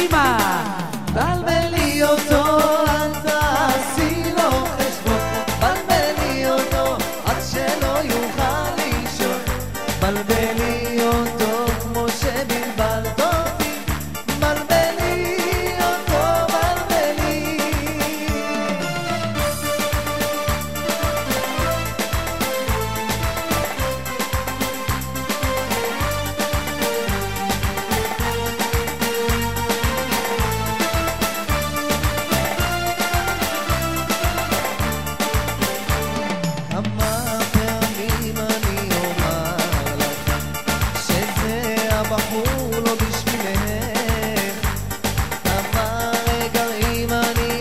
קדימה. בלבלי אותו אל תעשי לו חשבון. בלבלי אותו עד שלא יוכל לישון. בלבלי אותו.